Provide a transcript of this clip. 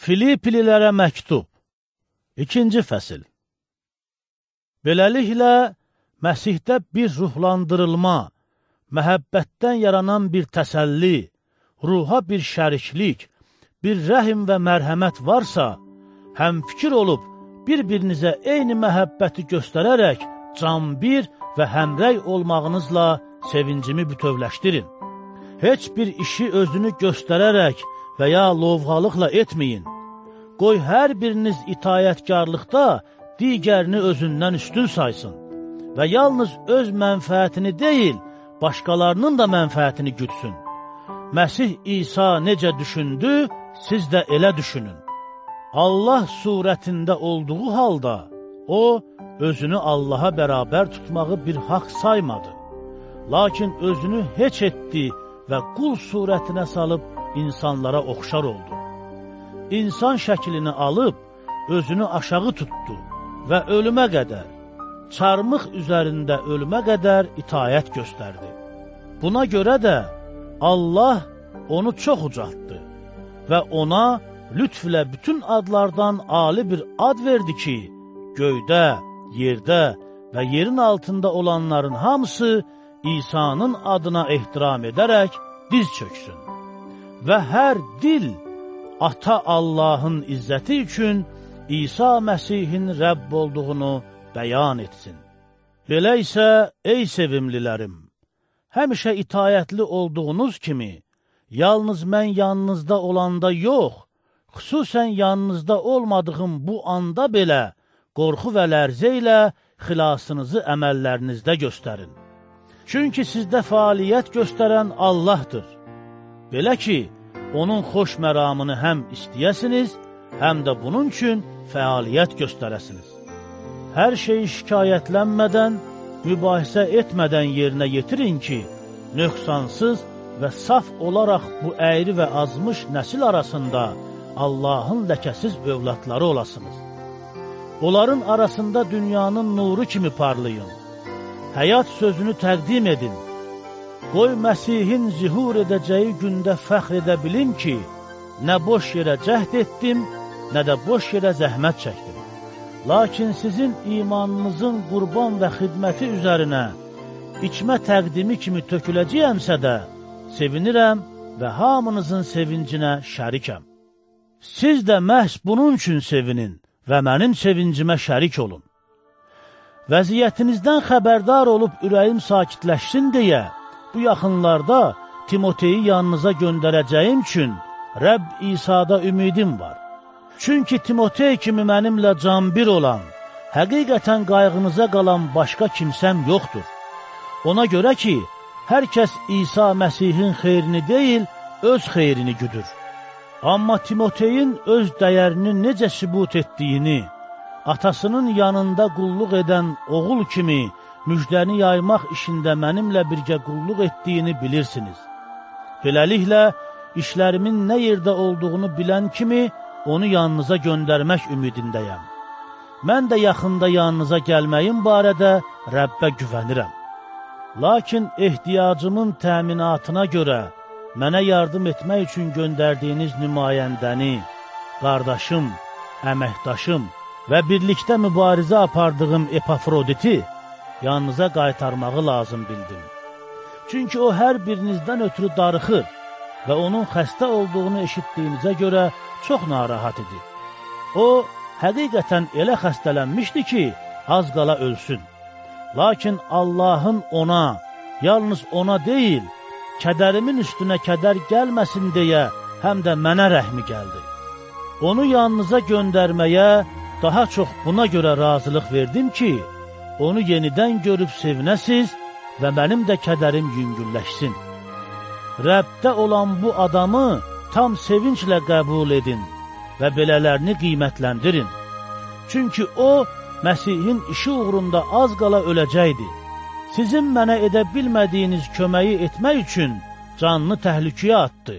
Filiplilərə məktub İkinci fəsil Beləliklə, Məsihdə bir ruhlandırılma, məhəbbətdən yaranan bir təsəlli, ruha bir şəriklik, bir rəhim və mərhəmət varsa, həm fikir olub, bir-birinizə eyni məhəbbəti göstərərək, can bir və həmrəy olmağınızla sevincimi bütövləşdirin. Heç bir işi özünü göstərərək, və ya lovğalıqla etməyin. Qoy hər biriniz itayətkarlıqda digərini özündən üstün saysın və yalnız öz mənfəətini deyil, başqalarının da mənfəətini gütsün. Məsih İsa necə düşündü, siz də elə düşünün. Allah surətində olduğu halda, o, özünü Allaha bərabər tutmağı bir haqq saymadı. Lakin özünü heç etdi və qul surətinə salıb insanlara oxşar oldu. İnsan şəklini alıb, özünü aşağı tutdu və ölümə qədər, çarmıq üzərində ölümə qədər itayət göstərdi. Buna görə də Allah onu çox ucaltdı və ona lütflə bütün adlardan ali bir ad verdi ki, göydə, yerdə və yerin altında olanların hamısı İsa'nın adına ehtiram edərək diz çöksün və hər dil Ata Allahın izzəti üçün İsa Məsihin Rəbb olduğunu bəyan etsin. Belə isə, ey sevimlilərim, həmişə itayətli olduğunuz kimi, yalnız mən yanınızda olanda yox, xüsusən yanınızda olmadığım bu anda belə qorxu və lərzə ilə xilasınızı əməllərinizdə göstərin. Çünki sizdə fəaliyyət göstərən Allahdır. Belə ki, onun xoş məramını həm istəyəsiniz, həm də bunun üçün fəaliyyət göstərəsiniz. Hər şeyi şikayətlənmədən, mübahisə etmədən yerinə yetirin ki, nöqsansız və saf olaraq bu əyri və azmış nəsil arasında Allahın ləkəsiz övladları olasınız. Onların arasında dünyanın nuru kimi parlayın. Həyat sözünü təqdim edin Qoy Məsihin zihur edəcəyi gündə fəxr edə bilim ki, nə boş yerə cəhd etdim, nə də boş yerə zəhmət çəkdim. Lakin sizin imanınızın qurban və xidməti üzərinə içmə təqdimi kimi töküləcəyəmsə də, sevinirəm və hamınızın sevincinə şərikəm. Siz də məhz bunun üçün sevinin və mənim sevincimə şərik olun. Vəziyyətinizdən xəbərdar olub ürəyim sakitləşsin deyə, bu yaxınlarda Timoteyi yanınıza göndərəcəyim üçün Rəbb İsa'da ümidim var. Çünki Timotey kimi mənimlə can bir olan, həqiqətən qayğınıza qalan başqa kimsəm yoxdur. Ona görə ki, hər kəs İsa Məsihin xeyrini deyil, öz xeyrini güdür. Amma Timoteyin öz dəyərini necə sübut etdiyini, atasının yanında qulluq edən oğul kimi müjdəni yaymaq işində mənimlə birgə qulluq etdiyini bilirsiniz. Beləliklə, işlərimin nə yerdə olduğunu bilən kimi onu yanınıza göndərmək ümidindəyəm. Mən də yaxında yanınıza gəlməyim barədə Rəbbə güvənirəm. Lakin ehtiyacımın təminatına görə mənə yardım etmək üçün göndərdiyiniz nümayəndəni, qardaşım, əməkdaşım və birlikdə mübarizə apardığım Epafroditi yanınıza qaytarmağı lazım bildim. Çünki o hər birinizdən ötürü darıxır və onun xəstə olduğunu eşitdiyinizə görə çox narahat idi. O, həqiqətən elə xəstələnmişdi ki, az qala ölsün. Lakin Allahın ona, yalnız ona deyil, kədərimin üstünə kədər gəlməsin deyə həm də mənə rəhmi gəldi. Onu yanınıza göndərməyə daha çox buna görə razılıq verdim ki, onu yenidən görüb sevinəsiz və mənim də kədərim yüngülləşsin. Rəbdə olan bu adamı tam sevinclə qəbul edin və belələrini qiymətləndirin. Çünki o, Məsihin işi uğrunda az qala öləcəkdi. Sizin mənə edə bilmədiyiniz köməyi etmək üçün canını təhlükəyə atdı.